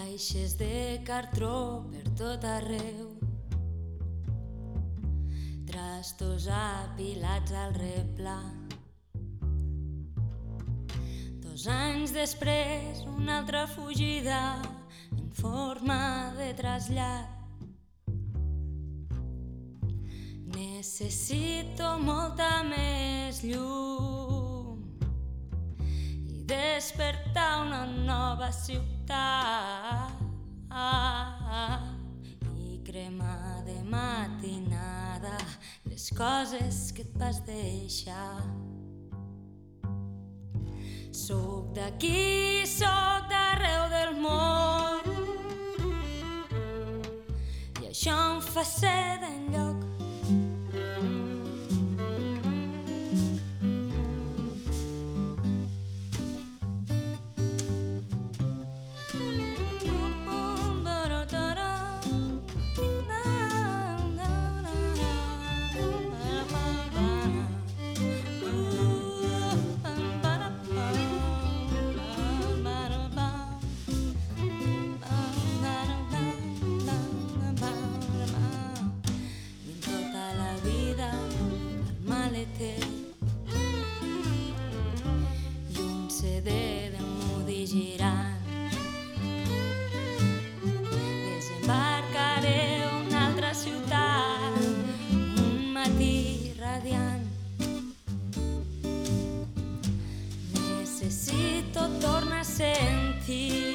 Caixes de cartró per tot arreu. Trastos apilats al replà Dos anys després, una altra fugida en forma de trasllat. Necessito molta més llum despertar una nova ciutat i cremar de matinada les coses que et vas deixar. Soc d'aquí, soc d'arreu del món i això em fa ser d'enlloc Necesito tornarse en ti.